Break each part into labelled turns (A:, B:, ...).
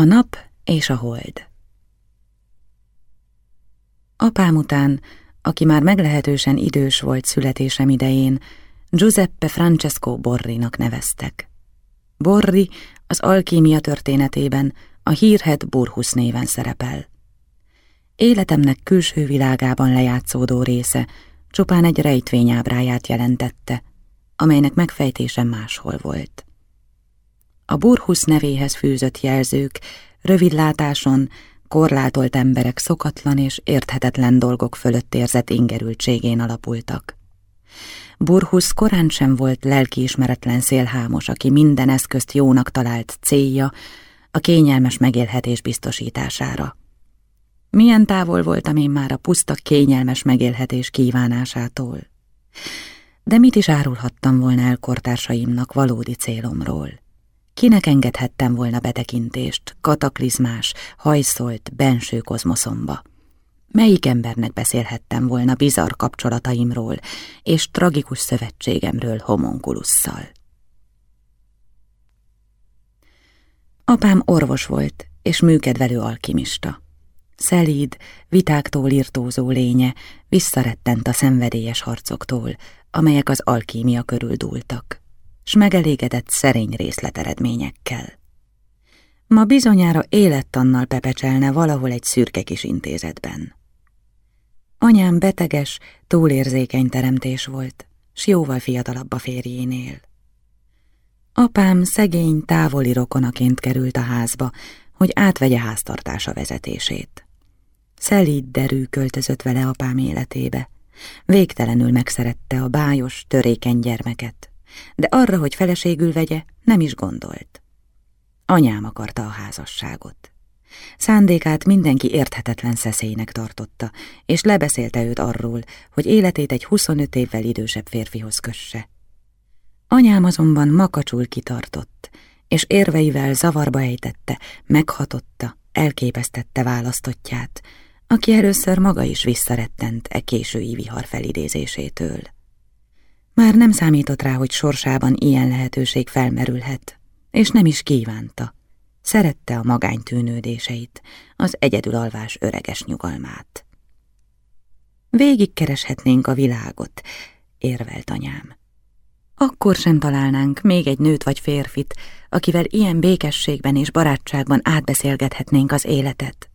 A: A nap és a hold Apám után, aki már meglehetősen idős volt születésem idején, Giuseppe Francesco Borrinak neveztek. Borri az alkímia történetében a hírhet Burhus néven szerepel. Életemnek külső világában lejátszódó része csupán egy rejtvényábráját jelentette, amelynek megfejtése máshol volt. A Burhus nevéhez fűzött jelzők rövidlátáson korlátolt emberek szokatlan és érthetetlen dolgok fölött érzett ingerültségén alapultak. Burhus korán sem volt lelkiismeretlen szélhámos, aki minden eszközt jónak talált célja a kényelmes megélhetés biztosítására. Milyen távol voltam én már a puszta kényelmes megélhetés kívánásától. De mit is árulhattam volna el kortársaimnak valódi célomról? Kinek engedhettem volna betekintést, kataklizmás, hajszolt, benső kozmoszomba? Melyik embernek beszélhettem volna bizarr kapcsolataimról és tragikus szövetségemről homonkulusszal? Apám orvos volt és műkedvelő alkimista. Szelíd, vitáktól irtózó lénye visszarettent a szenvedélyes harcoktól, amelyek az alkímia körül dúltak, s megelégedett szerény részleteredményekkel. Ma bizonyára élettannal pepecselne valahol egy szürke kis intézetben. Anyám beteges, túlérzékeny teremtés volt, s jóval fiatalabb a férjénél. Apám szegény, távoli rokonaként került a házba, hogy átvegye háztartása vezetését. Szelíd derű költözött vele apám életébe. Végtelenül megszerette a bájos, törékeny gyermeket, de arra, hogy feleségül vegye, nem is gondolt. Anyám akarta a házasságot. Szándékát mindenki érthetetlen szeszélynek tartotta, és lebeszélte őt arról, hogy életét egy 25 évvel idősebb férfihoz kösse. Anyám azonban makacsul kitartott, és érveivel zavarba ejtette, meghatotta, elképesztette választottját, aki először maga is visszarettent e késői vihar felidézésétől. Már nem számított rá, hogy sorsában ilyen lehetőség felmerülhet, és nem is kívánta. Szerette a magány tűnődéseit, az egyedülalvás öreges nyugalmát. Végig kereshetnénk a világot, érvelt anyám. Akkor sem találnánk még egy nőt vagy férfit, akivel ilyen békességben és barátságban átbeszélgethetnénk az életet.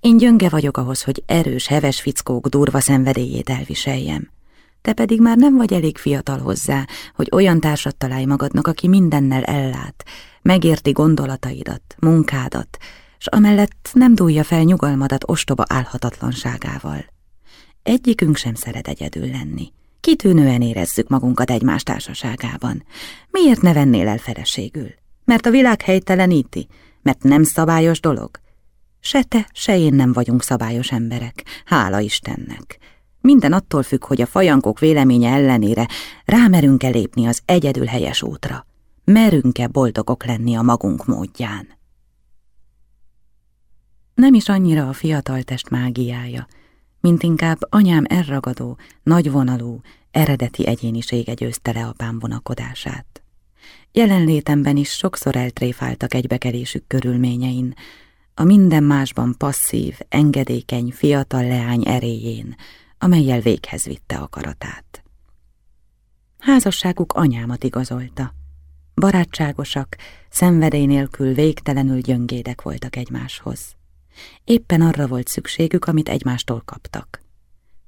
A: Én gyönge vagyok ahhoz, hogy erős, heves fickók durva szenvedélyét elviseljem. Te pedig már nem vagy elég fiatal hozzá, hogy olyan társat találj magadnak, aki mindennel ellát, megérti gondolataidat, munkádat, s amellett nem dúlja fel nyugalmadat ostoba álhatatlanságával. Egyikünk sem szeret egyedül lenni. Kitűnően érezzük magunkat egymás társaságában. Miért ne vennél el feleségül? Mert a világ helyteleníti? Mert nem szabályos dolog? Se te, se én nem vagyunk szabályos emberek, hála Istennek. Minden attól függ, hogy a fajankok véleménye ellenére rámerünk-e lépni az egyedül helyes útra. Merünk-e boldogok lenni a magunk módján. Nem is annyira a fiatal test mágiája, mint inkább anyám elragadó, nagyvonalú, eredeti egyénisége győzte le apám vonakodását. Jelenlétemben is sokszor eltréfáltak egybekerésük körülményein, a minden másban passzív, engedékeny, fiatal leány eréjén, amelyel véghez vitte akaratát. Házasságuk anyámat igazolta. Barátságosak, szenvedély nélkül végtelenül gyöngédek voltak egymáshoz. Éppen arra volt szükségük, amit egymástól kaptak.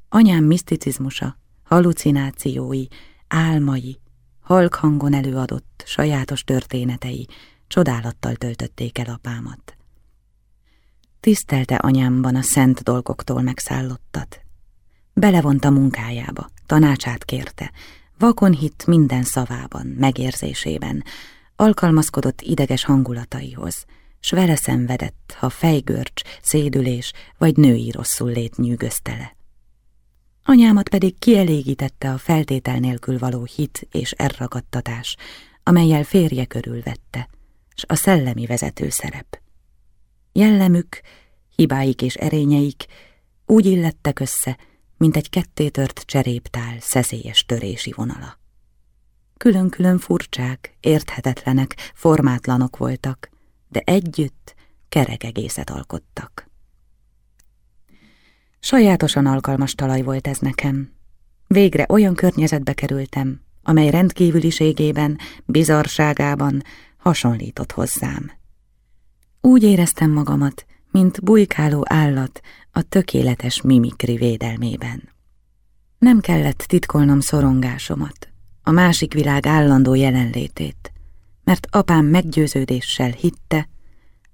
A: Anyám miszticizmusa, halucinációi, álmai, halk hangon előadott, sajátos történetei csodálattal töltötték el apámat. Tisztelte anyámban a szent dolgoktól megszállottat. Belevonta munkájába, tanácsát kérte, vakon hitt minden szavában, megérzésében, alkalmazkodott ideges hangulataihoz, s vele szenvedett, ha fejgörcs, szédülés vagy női rosszul lét nyűgözte le. Anyámat pedig kielégítette a feltétel nélkül való hit és elragadtatás, amelyel férje körülvette, s a szellemi vezető szerep. Jellemük, hibáik és erényeik úgy illettek össze, mint egy kettétört cseréptál szeszélyes törési vonala. Külön-külön furcsák, érthetetlenek, formátlanok voltak, de együtt kerek egészet alkottak. Sajátosan alkalmas talaj volt ez nekem. Végre olyan környezetbe kerültem, amely rendkívüliségében, bizarságában hasonlított hozzám. Úgy éreztem magamat, mint bujkáló állat a tökéletes mimikri védelmében. Nem kellett titkolnom szorongásomat, a másik világ állandó jelenlétét, mert apám meggyőződéssel hitte,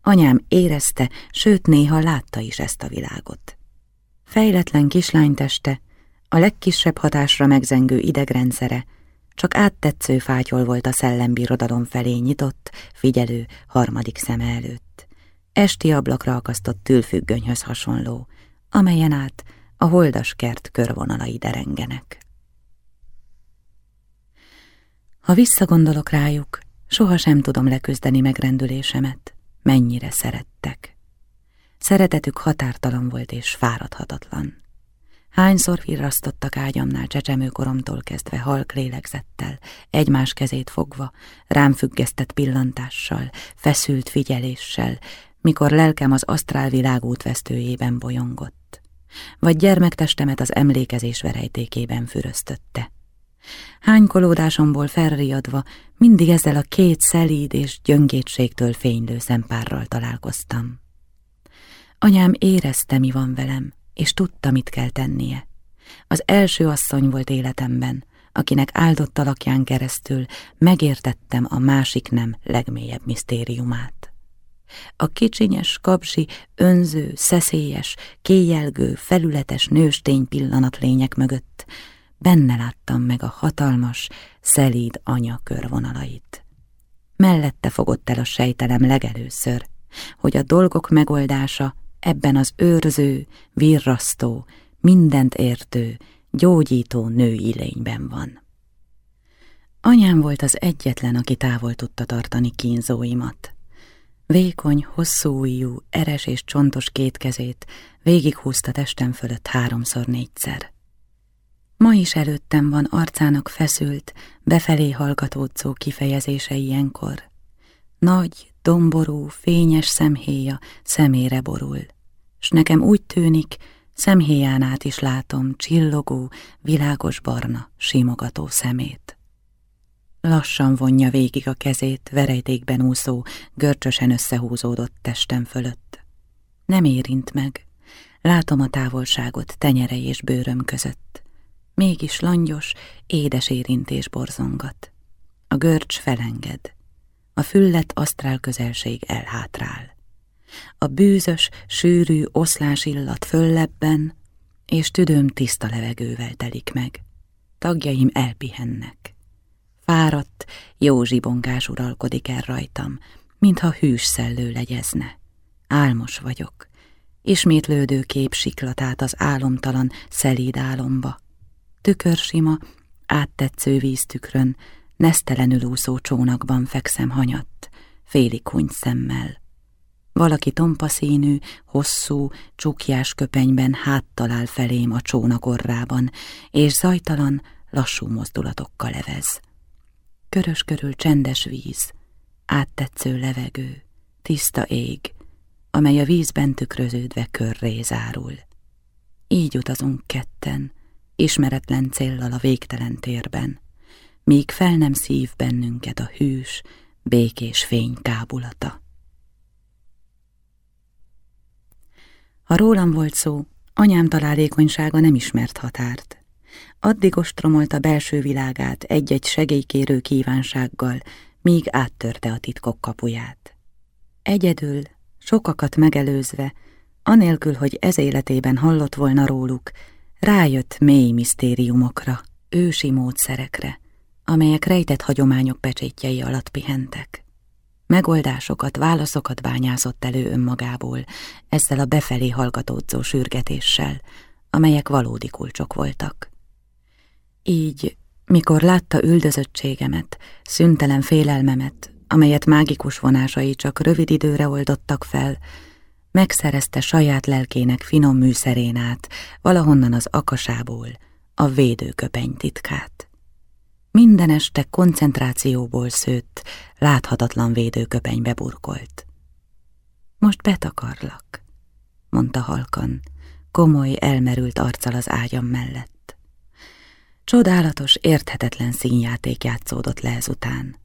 A: anyám érezte, sőt néha látta is ezt a világot. Fejletlen kislányteste, a legkisebb hatásra megzengő idegrendszere, csak áttetsző fátyol volt a szellembirodalom felé nyitott, figyelő harmadik szeme előtt. Esti ablakra akasztott tülfüggönyhöz hasonló, amelyen át a holdas kert körvonalai derengenek. Ha visszagondolok rájuk, sohasem tudom leküzdeni megrendülésemet, mennyire szerettek. Szeretetük határtalan volt és fáradhatatlan. Hányszor virrasztottak ágyamnál csecsemőkoromtól kezdve halk lélegzettel, egymás kezét fogva, rám függesztett pillantással, feszült figyeléssel, mikor lelkem az asztrálvilág útvesztőjében bolyongott, vagy gyermektestemet az emlékezés verejtékében füröztötte. Hánykolódásomból felriadva mindig ezzel a két szelíd és gyöngétségtől fénylő szempárral találkoztam. Anyám érezte, mi van velem, és tudta, mit kell tennie. Az első asszony volt életemben, akinek áldott alakján keresztül megértettem a másik nem legmélyebb misztériumát. A kicsinyes, kapzsi, önző, szeszélyes, kéjelgő, felületes nőstény pillanatlények mögött benne láttam meg a hatalmas, szelíd anya körvonalait. Mellette fogott el a sejtelem legelőször, hogy a dolgok megoldása ebben az őrző, virrasztó, mindent értő, gyógyító női lényben van. Anyám volt az egyetlen, aki távol tudta tartani kínzóimat. Vékony, hosszú ujjú, eres és csontos két kezét végighúzta testem fölött háromszor-négyszer. Ma is előttem van arcának feszült, befelé hallgatódzó kifejezése ilyenkor. Nagy, domború, fényes szemhéja szemére borul, s nekem úgy tűnik, szemhéján át is látom csillogó, világos barna, simogató szemét. Lassan vonja végig a kezét verejtékben úszó, görcsösen összehúzódott testem fölött. Nem érint meg, látom a távolságot tenyerei és bőröm között. Mégis langyos, édes érintés borzongat. A görcs felenged. A füllet asztrál közelség elhátrál. A bűzös, sűrű oszlás illat föllebben, és tüdőm tiszta levegővel telik meg. Tagjaim elpihennek. Fáradt, jó zsibongás uralkodik el rajtam, mintha hűs szellő legyezne. Álmos vagyok. Ismétlődő kép siklatát az álomtalan, szelíd álomba. Tükörsima, áttetsző víztükrön, nesztelenül úszó csónakban fekszem hanyatt, félig huny szemmel. Valaki tompa hosszú, csukjás köpenyben háttalál felém a csónakorrában, és zajtalan, lassú mozdulatokkal levez. Körös körül csendes víz, áttetsző levegő, tiszta ég, amely a vízben tükröződve körré zárul. Így utazunk ketten, ismeretlen céllal a végtelen térben, míg fel nem szív bennünket a hűs, békés fény kábulata. Ha rólam volt szó, anyám találékonysága nem ismert határt. Addig ostromolta belső világát egy-egy segélykérő kívánsággal, míg áttörte a titkok kapuját. Egyedül, sokakat megelőzve, anélkül, hogy ez életében hallott volna róluk, rájött mély misztériumokra, ősi módszerekre, amelyek rejtett hagyományok pecsétjei alatt pihentek. Megoldásokat, válaszokat bányázott elő önmagából, ezzel a befelé hallgatódzó sürgetéssel, amelyek valódi kulcsok voltak. Így, mikor látta üldözöttségemet, szüntelen félelmemet, amelyet mágikus vonásai csak rövid időre oldottak fel, megszerezte saját lelkének finom műszerén át, valahonnan az akasából, a védőköpeny titkát. Minden este koncentrációból szőtt, láthatatlan védőköpenybe burkolt. most betakarlak, mondta halkan, komoly, elmerült arccal az ágyam mellett. Csodálatos, érthetetlen színjáték játszódott le ezután.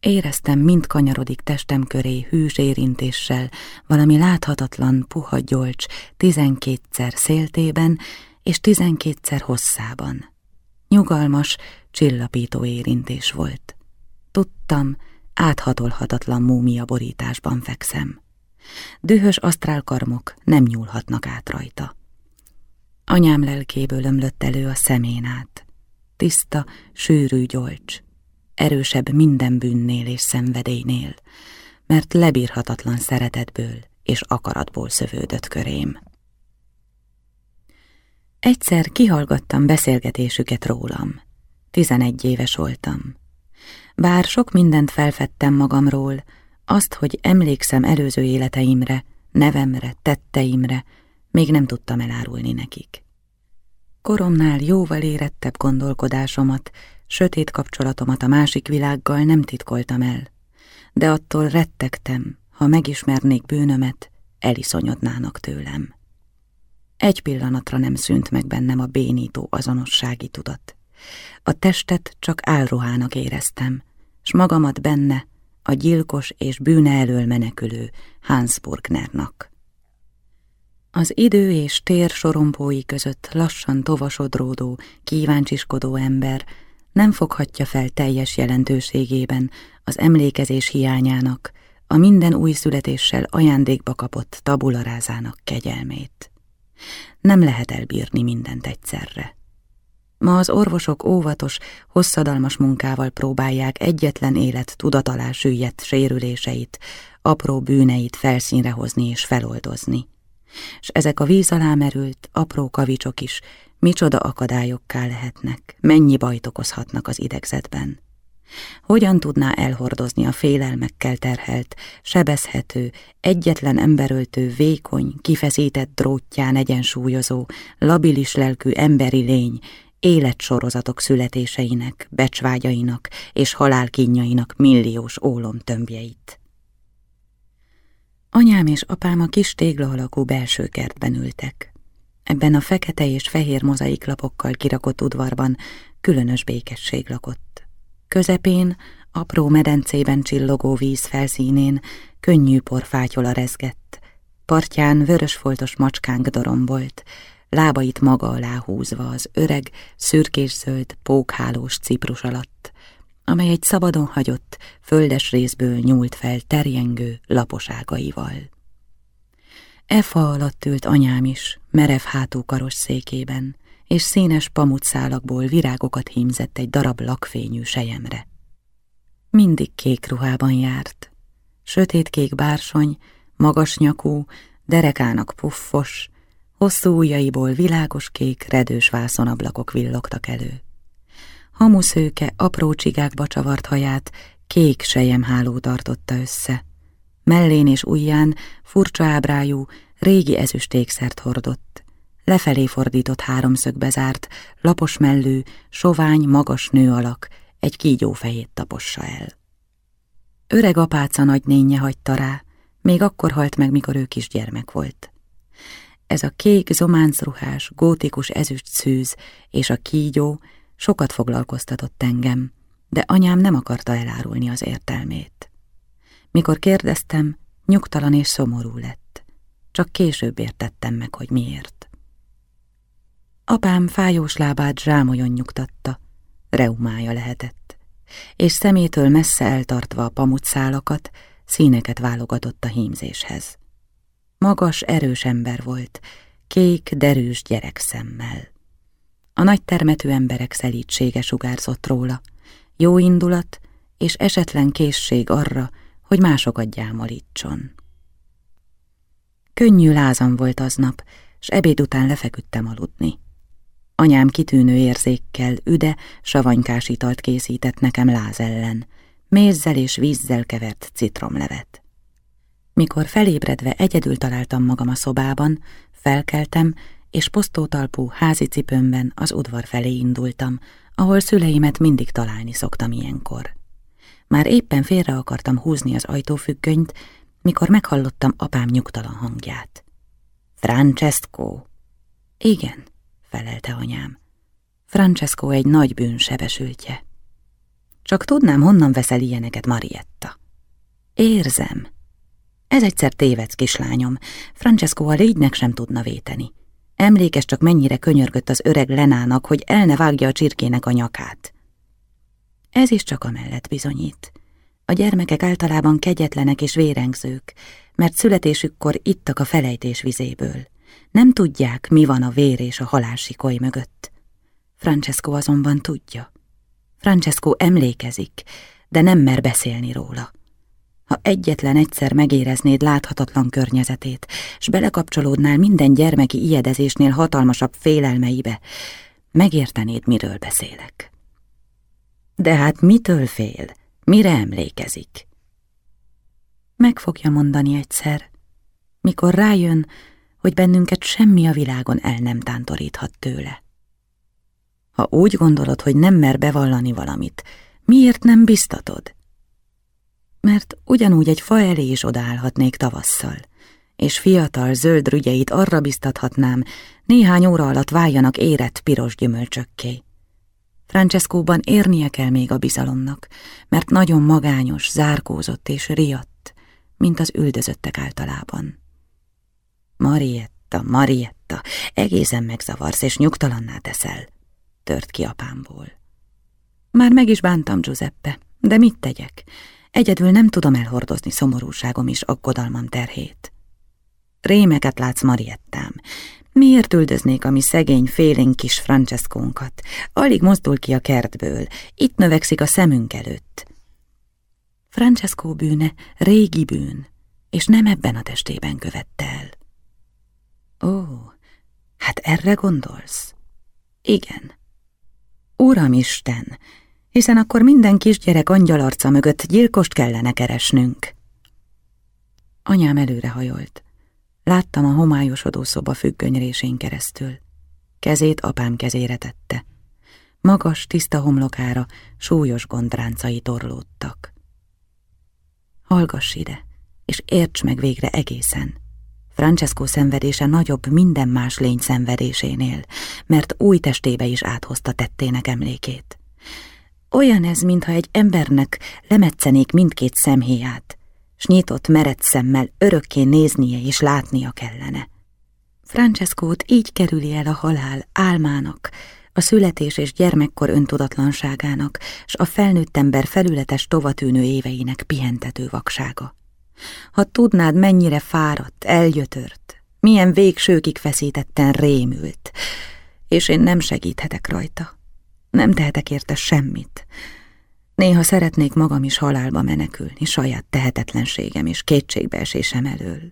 A: Éreztem, mind kanyarodik testem köré hűs érintéssel, valami láthatatlan, puha gyolcs, tizenkétszer széltében és tizenkétszer hosszában. Nyugalmas, csillapító érintés volt. Tudtam, áthatolhatatlan múmia borításban fekszem. Dühös asztrálkarmok nem nyúlhatnak át rajta. Anyám lelkéből ömlött elő a szemén át. Tiszta, sűrű gyolcs, erősebb minden bűnnél és szenvedélynél, mert lebírhatatlan szeretetből és akaratból szövődött körém. Egyszer kihallgattam beszélgetésüket rólam. Tizenegy éves voltam. Bár sok mindent felfedtem magamról, azt, hogy emlékszem előző életeimre, nevemre, tetteimre, még nem tudtam elárulni nekik. Koromnál jóval érettebb gondolkodásomat, sötét kapcsolatomat a másik világgal nem titkoltam el, de attól rettegtem, ha megismernék bűnömet, eliszonyodnának tőlem. Egy pillanatra nem szűnt meg bennem a bénító azonossági tudat. A testet csak álruhának éreztem, s magamat benne a gyilkos és bűne elől menekülő Hans Burgnernak. Az idő és tér sorompói között lassan tovasodródó, kíváncsiskodó ember nem foghatja fel teljes jelentőségében az emlékezés hiányának, a minden új születéssel ajándékba kapott tabularázának kegyelmét. Nem lehet elbírni mindent egyszerre. Ma az orvosok óvatos, hosszadalmas munkával próbálják egyetlen élet tudat alá sérüléseit, apró bűneit felszínre hozni és feloldozni. És ezek a víz alá merült, apró kavicsok is micsoda akadályokká lehetnek, mennyi bajt okozhatnak az idegzetben. Hogyan tudná elhordozni a félelmekkel terhelt, sebezhető, egyetlen emberöltő, vékony, kifeszített drótján egyensúlyozó, labilis lelkű emberi lény, életsorozatok születéseinek, becsvágyainak és halálkínjainak milliós ólomtömbjeit. Anyám és apám a kis tégla alakú belső kertben ültek. Ebben a fekete és fehér mozaiklapokkal kirakott udvarban különös békesség lakott. Közepén, apró medencében csillogó víz felszínén könnyű porfátyola rezgett. Partján vörösfoltos macskánk dorombolt, lábait maga alá húzva az öreg, szürkés-zöld, pókhálós ciprus alatt, amely egy szabadon hagyott, földes részből nyúlt fel terjengő laposágaival. E fa alatt ült anyám is, merev hátú karos székében, és színes pamutszálakból virágokat hímzett egy darab lakfényű sejemre. Mindig kék ruhában járt, sötétkék bársony, magas nyakú, derekának puffos, hosszú ujjaiból világos kék, redős vászonablakok villogtak elő. Hamuszőke apró csigákba csavart haját kék sejemháló tartotta össze. Mellén és ujján furcsa ábrájú, régi ezüstékszert hordott. Lefelé fordított háromszögbe zárt, lapos mellű, sovány, magas nő alak egy kígyó fejét tapossa el. Öreg apáca nagynénye hagyta rá, még akkor halt meg, mikor ő kisgyermek volt. Ez a kék, zománcruhás, gótikus ezüst szűz és a kígyó sokat foglalkoztatott engem, de anyám nem akarta elárulni az értelmét. Mikor kérdeztem, nyugtalan és szomorú lett. Csak később értettem meg, hogy miért. Apám fájós lábát zsámolyon nyugtatta, reumája lehetett, és szemétől messze eltartva a pamutszálakat, színeket válogatott a hímzéshez. Magas, erős ember volt, kék, derűs gyerekszemmel. A nagy termetű emberek szelítsége sugárzott róla, jó indulat és esetlen készség arra, hogy másokat gyámolítson. Könnyű lázam volt aznap, s ebéd után lefeküdtem aludni. Anyám kitűnő érzékkel üde, savanykás italt készített nekem láz ellen, mézzel és vízzel kevert citromlevet. Mikor felébredve egyedül találtam magam a szobában, felkeltem, és posztótalpú házi cipőmben az udvar felé indultam, ahol szüleimet mindig találni szoktam ilyenkor. Már éppen félre akartam húzni az ajtófüggönyt, mikor meghallottam apám nyugtalan hangját. Francesco? Igen, felelte anyám. Francesco egy nagy bűn sebesültje. Csak tudnám, honnan veszel ilyeneket, Marietta. Érzem. Ez egyszer tévedsz, kislányom. Francesco a légynek sem tudna véteni. Emlékes csak mennyire könyörgött az öreg Lenának, hogy el ne vágja a csirkének a nyakát. Ez is csak a mellett bizonyít. A gyermekek általában kegyetlenek és vérengzők, mert születésükkor ittak a felejtés vizéből. Nem tudják, mi van a vér és a halálsikoly mögött. Francesco azonban tudja. Francesco emlékezik, de nem mer beszélni róla. Ha egyetlen egyszer megéreznéd láthatatlan környezetét, s belekapcsolódnál minden gyermeki ijedezésnél hatalmasabb félelmeibe, megértenéd, miről beszélek. De hát mitől fél? Mire emlékezik? Meg fogja mondani egyszer, mikor rájön, hogy bennünket semmi a világon el nem tántoríthat tőle. Ha úgy gondolod, hogy nem mer bevallani valamit, miért nem biztatod? Mert ugyanúgy egy fa elé is odaállhatnék tavasszal, és fiatal, zöld rügyeit arra biztathatnám, néhány óra alatt váljanak érett piros gyümölcsökké. Francescóban érnie kell még a bizalomnak, mert nagyon magányos, zárkózott és riadt, mint az üldözöttek általában. Marietta, Marietta, egészen megzavarsz és nyugtalanná teszel, tört ki apámból. Már meg is bántam, Giuseppe, de mit tegyek? Egyedül nem tudom elhordozni szomorúságom és aggodalmam terhét. Rémeket látsz, Mariettám, Miért üldöznék a mi szegény, félénk kis Francescónkat? Alig mozdul ki a kertből, itt növekszik a szemünk előtt. Francesco bűne régi bűn, és nem ebben a testében követte el. Ó, hát erre gondolsz? Igen. Uramisten, hiszen akkor minden kisgyerek angyalarca mögött gyilkost kellene keresnünk. Anyám előrehajolt. Láttam a homályosodó szoba függönyrésén keresztül. Kezét apám kezére tette. Magas, tiszta homlokára súlyos gondráncai torlódtak. Hallgass ide, és érts meg végre egészen. Francesco szenvedése nagyobb minden más lény szenvedésénél, mert új testébe is áthozta tettének emlékét. Olyan ez, mintha egy embernek lemetszenék mindkét szemhéját, s nyitott mered szemmel örökké néznie és látnia kellene. Francescót így kerüli el a halál álmának, a születés és gyermekkor öntudatlanságának, s a felnőtt ember felületes tovatűnő éveinek pihentető vaksága. Ha tudnád, mennyire fáradt, elgyötört, milyen végsőkig feszítetten rémült, és én nem segíthetek rajta. Nem tehetek érte semmit, Néha szeretnék magam is halálba menekülni, saját tehetetlenségem és kétségbeesésem elől.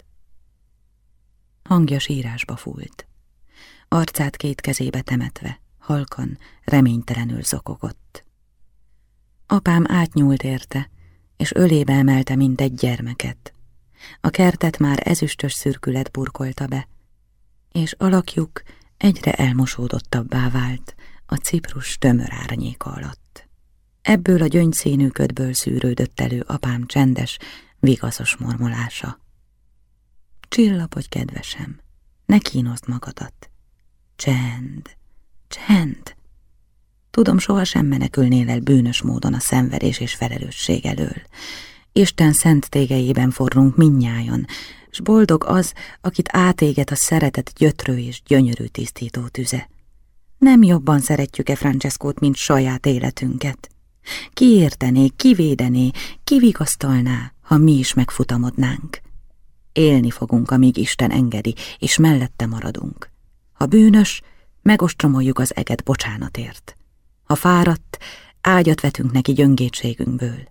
A: Hangja sírásba fúlt. Arcát két kezébe temetve, halkan, reménytelenül zokogott. Apám átnyúlt érte, és ölébe emelte, mint gyermeket. A kertet már ezüstös szürkület burkolta be, és alakjuk egyre elmosódottabbá vált a ciprus tömör árnyéka alatt. Ebből a gyöngyszínű ködből szűrődött elő apám csendes, vigaszos mormolása. Csillapodj, kedvesem, ne kínoszd magadat. Csend, csend. Tudom, sohasem menekülnél el bűnös módon a szenvedés és felelősség elől. Isten szent tégeiben forrunk minnyájon, s boldog az, akit átéget a szeretet gyötrő és gyönyörű tisztító tüze. Nem jobban szeretjük-e Francescót, mint saját életünket? Kiértené, kivédené, kivigasztalná, ha mi is megfutamodnánk. Élni fogunk, amíg Isten engedi, és mellette maradunk. Ha bűnös, megostromoljuk az eget bocsánatért. Ha fáradt, ágyat vetünk neki gyöngétségünkből.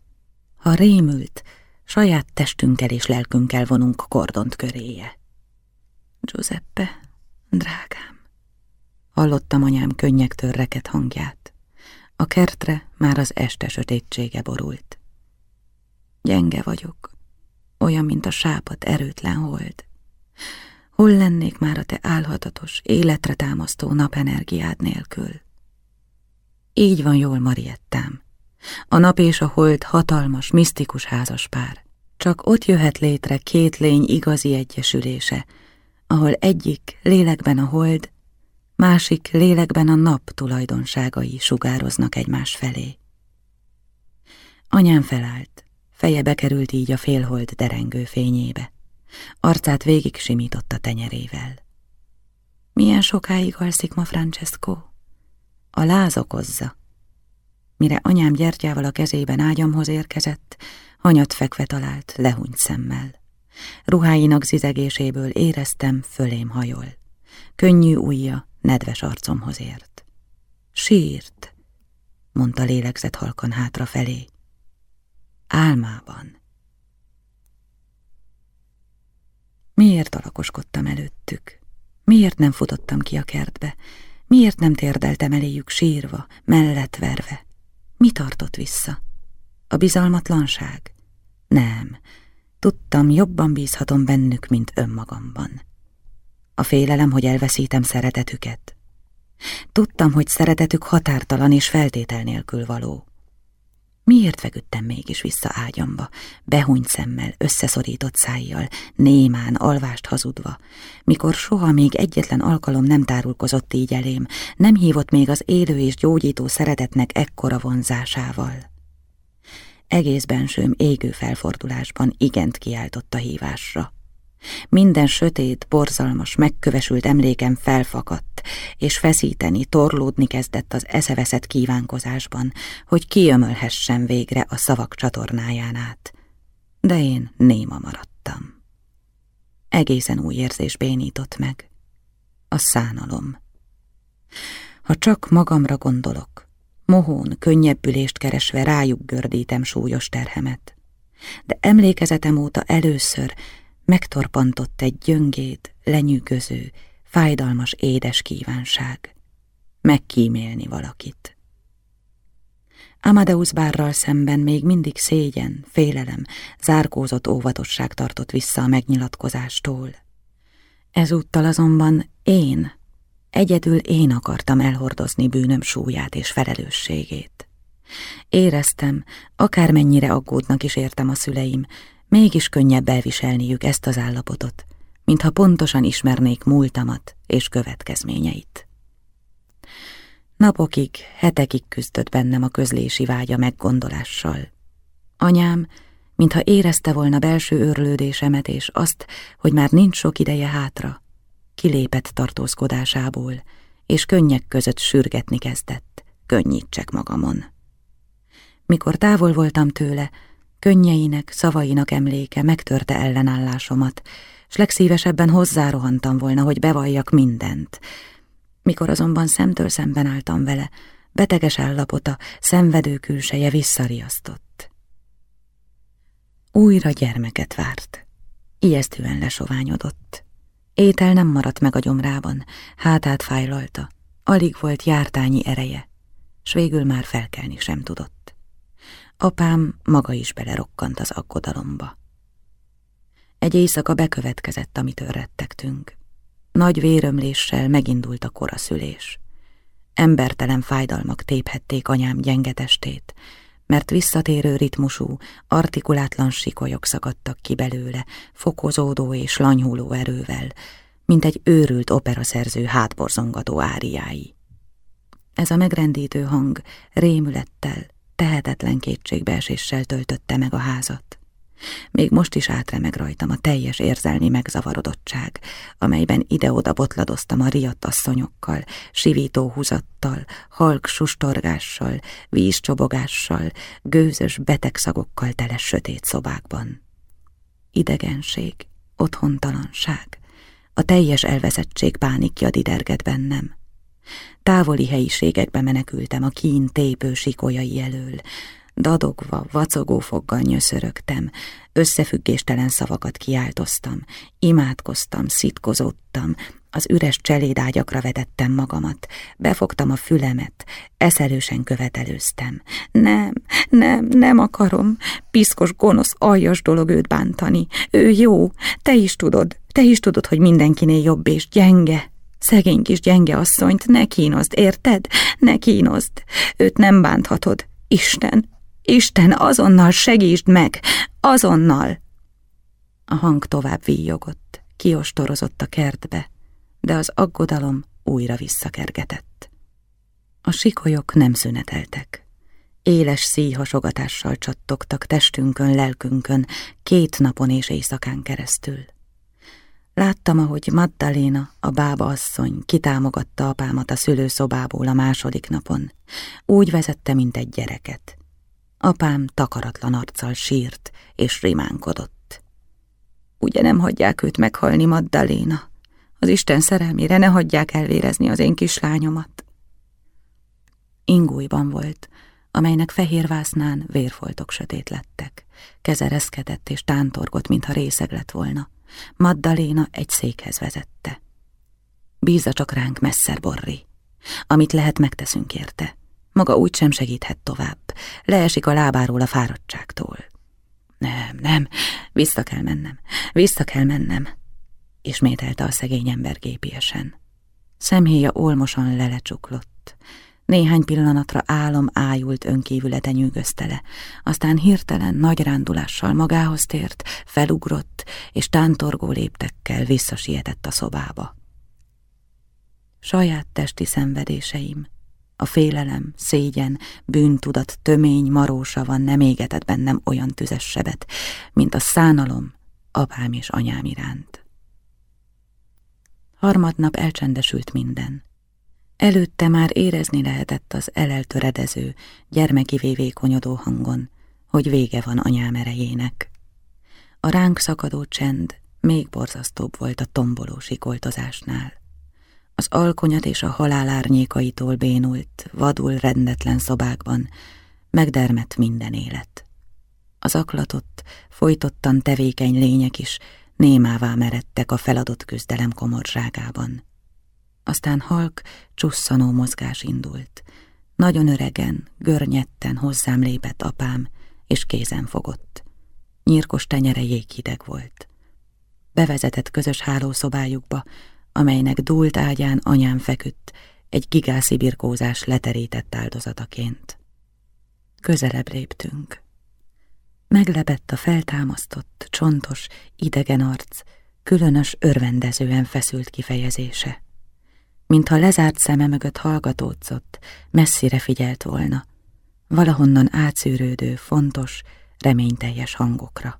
A: Ha rémült, saját testünkkel és lelkünkkel vonunk kordont köréje. Giuseppe, drágám, hallottam anyám könnyektől reket hangját. A kertre már az este sötétsége borult. Gyenge vagyok, olyan, mint a sápat erőtlen hold. Hol lennék már a te álhatatos, életre támasztó napenergiád nélkül? Így van jól, Mariettám. A nap és a hold hatalmas, misztikus házaspár. Csak ott jöhet létre két lény igazi egyesülése, ahol egyik lélekben a hold, másik lélekben a nap tulajdonságai sugároznak egymás felé. Anyám felállt, feje bekerült így a félhold derengő fényébe. Arcát végig simította tenyerével. Milyen sokáig alszik ma Francesco? A láz okozza. Mire anyám gyertyával a kezében ágyamhoz érkezett, hanyat fekve talált, lehúnyt szemmel. Ruháinak zizegéséből éreztem, fölém hajol. Könnyű ujja, nedves arcomhoz ért. Sírt, mondta lélegzett halkan hátrafelé. Álmában. Miért alakoskodtam előttük? Miért nem futottam ki a kertbe? Miért nem térdeltem eléjük sírva, mellett verve? Mi tartott vissza? A bizalmatlanság? Nem. Tudtam, jobban bízhatom bennük, mint önmagamban. A félelem, hogy elveszítem szeretetüket. Tudtam, hogy szeretetük határtalan és feltétel nélkül való. Miért feküdtem mégis vissza ágyamba, behúnyt szemmel, összeszorított szájjal, némán, alvást hazudva, mikor soha még egyetlen alkalom nem tárulkozott így elém, nem hívott még az élő és gyógyító szeretetnek ekkora vonzásával. Egész bensőm égő felfordulásban igent kiáltott a hívásra. Minden sötét, borzalmas, megkövesült emlékem felfakadt, és feszíteni, torlódni kezdett az eszeveszett kívánkozásban, hogy kiömölhessen végre a szavak csatornáján át. De én néma maradtam. Egészen új érzés bénított meg. A szánalom. Ha csak magamra gondolok, mohón, könnyebbülést keresve rájuk gördítem súlyos terhemet. De emlékezetem óta először megtorpantott egy gyöngét, lenyűgöző, fájdalmas édes kívánság. Megkímélni valakit. Amadeus bárral szemben még mindig szégyen, félelem, zárkózott óvatosság tartott vissza a megnyilatkozástól. Ezúttal azonban én, egyedül én akartam elhordozni bűnöm súlyát és felelősségét. Éreztem, akármennyire aggódnak is értem a szüleim, Mégis könnyebb elviselniük ezt az állapotot, mintha pontosan ismernék múltamat és következményeit. Napokig, hetekig küzdött bennem a közlési vágya meggondolással. Anyám, mintha érezte volna belső örlődésemet és azt, hogy már nincs sok ideje hátra, kilépett tartózkodásából, és könnyek között sürgetni kezdett, könnyítsek magamon. Mikor távol voltam tőle, Könnyeinek, szavainak emléke megtörte ellenállásomat, s legszívesebben hozzárohantam volna, hogy bevalljak mindent. Mikor azonban szemtől szemben álltam vele, beteges állapota, szenvedő külseje visszariasztott. Újra gyermeket várt. Ijesztően lesoványodott. Étel nem maradt meg a gyomrában, hátát fájlalta, alig volt jártányi ereje, s végül már felkelni sem tudott. Apám maga is belerokkant az aggodalomba. Egy éjszaka bekövetkezett, amitől rettegtünk. Nagy vérömléssel megindult a koraszülés. Embertelen fájdalmak téphették anyám gyenge testét, mert visszatérő ritmusú, artikulátlan sikolyok szakadtak ki belőle, fokozódó és lanyhuló erővel, mint egy őrült operaszerző hátborzongató áriái. Ez a megrendítő hang rémülettel, tehetetlen kétségbeeséssel töltötte meg a házat. Még most is átremeg rajtam a teljes érzelmi megzavarodottság, amelyben ide-oda botladoztam a riadt asszonyokkal, sivító húzattal, halk sustorgással, vízcsobogással, gőzös betegszagokkal teles sötét szobákban. Idegenség, otthontalanság, a teljes elveszettség pánikja diderget bennem. Távoli helyiségekbe menekültem a kín tépő sikolyai elől. Dadogva, vacogó foggal nyöszörögtem, összefüggéstelen szavakat kiáltoztam, imádkoztam, szitkozottam, az üres cselédágyakra vetettem magamat, befogtam a fülemet, eszelősen követelőztem. Nem, nem, nem akarom, piszkos, gonosz, aljas dolog őt bántani. Ő jó, te is tudod, te is tudod, hogy mindenkinél jobb és gyenge. Szegény kis gyenge asszonyt ne kínozd, érted? Ne kínozd. Őt nem bánthatod. Isten, Isten, azonnal segítsd meg! Azonnal! A hang tovább víjogott, kiostorozott a kertbe, de az aggodalom újra visszakergetett. A sikolyok nem szüneteltek. Éles szíjhasogatással csattogtak testünkön, lelkünkön, két napon és éjszakán keresztül. Láttam, ahogy Magdaléna, a bába asszony kitámogatta apámat a szülőszobából a második napon. Úgy vezette, mint egy gyereket. Apám takaratlan arccal sírt és rimánkodott. Ugye nem hagyják őt meghalni, Magdaléna? Az Isten szerelmére ne hagyják elvérezni az én kislányomat. Ingújban volt, amelynek fehér vásznán vérfoltok sötét lettek. Keze reszkedett és tántorgott, mintha részeg lett volna. Maddaléna egy székhez vezette. Bízza csak ránk, messzer Borri. Amit lehet, megteszünk érte. Maga úgy sem segíthet tovább. Leesik a lábáról a fáradtságtól. Nem, nem, vissza kell mennem, vissza kell mennem, ismételte a szegény ember gépiesen. Szemhéja olmosan lelecsuklott. Néhány pillanatra álom ájult önkívülete nyűgözte le, aztán hirtelen nagy rándulással magához tért, felugrott, és tántorgó léptekkel visszasietett a szobába. Saját testi szenvedéseim, a félelem, szégyen, bűntudat tömény marósa van nem égetett bennem olyan tüzes sebet, mint a szánalom apám és anyám iránt. Harmadnap elcsendesült minden. Előtte már érezni lehetett az eleltöredező, gyermeki vévékonyodó hangon, hogy vége van anyám erejének. A ránk szakadó csend még borzasztóbb volt a tomboló sikoltozásnál. Az alkonyat és a halál árnyékaitól bénult, vadul rendetlen szobákban megdermett minden élet. Az aklatott, folytottan tevékeny lények is némává meredtek a feladott küzdelem komorzságában. Aztán halk, csusszanó mozgás indult. Nagyon öregen, görnyetten hozzám lépett apám, és kézen fogott. Nyírkos tenyere jéghideg volt. Bevezetett közös hálószobájukba, amelynek dúlt ágyán anyám feküdt, egy gigászi birkózás leterített áldozataként. Közelebb léptünk. Meglepett a feltámasztott, csontos, idegen arc, különös örvendezően feszült kifejezése mintha lezárt szeme mögött hallgatódzott, messzire figyelt volna, valahonnan átszűrődő, fontos, reményteljes hangokra.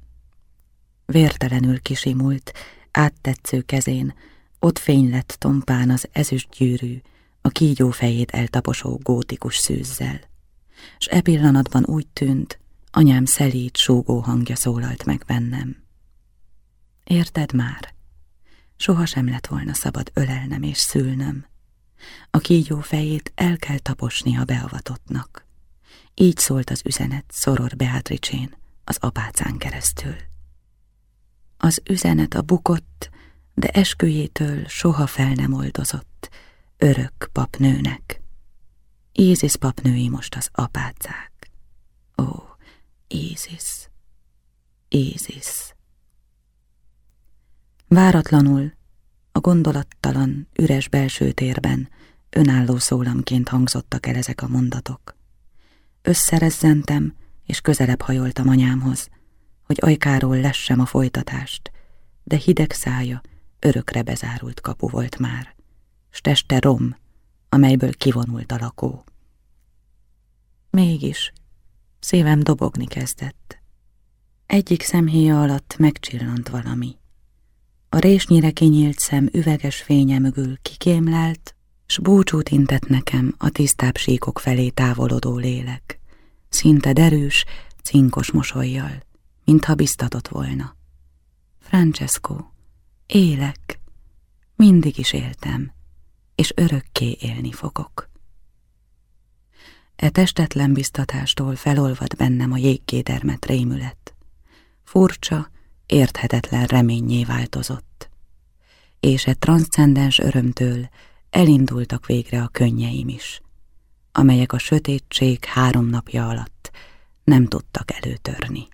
A: Vértelenül kisimult, áttetsző kezén, ott fény lett tompán az ezüst gyűrű, a kígyó fejét eltaposó gótikus szűzzel. S e pillanatban úgy tűnt, anyám szelíd, súgó hangja szólalt meg bennem. Érted már? Soha sem lett volna szabad ölelnem és szülnöm. A kígyó fejét el kell taposni a beavatottnak. Így szólt az üzenet Szoror Beatricsén, az apácán keresztül. Az üzenet a bukott, de esküjétől soha fel nem oldozott, örök papnőnek. Ízis papnői most az apácák. Ó, Ízis, Ízis. Váratlanul, a gondolattalan, üres belső térben önálló szólamként hangzottak el ezek a mondatok. Összerezzentem, és közelebb hajoltam anyámhoz, hogy ajkáról lessem a folytatást, de hideg szája örökre bezárult kapu volt már, s teste rom, amelyből kivonult a lakó. Mégis szívem dobogni kezdett. Egyik szemhéja alatt megcsillant valami. A résnyire kinyílt szem üveges fénye mögül kikémlelt, s búcsút intett nekem a tisztább síkok felé távolodó lélek, szinte derűs, cinkos mosolyjal, mintha biztatott volna. Francesco, élek, mindig is éltem, és örökké élni fogok. E testetlen biztatástól felolvad bennem a jéggédermet rémület. Furcsa, érthetetlen reményé változott, és egy transzcendens örömtől elindultak végre a könnyeim is, amelyek a sötétség három napja alatt nem tudtak előtörni.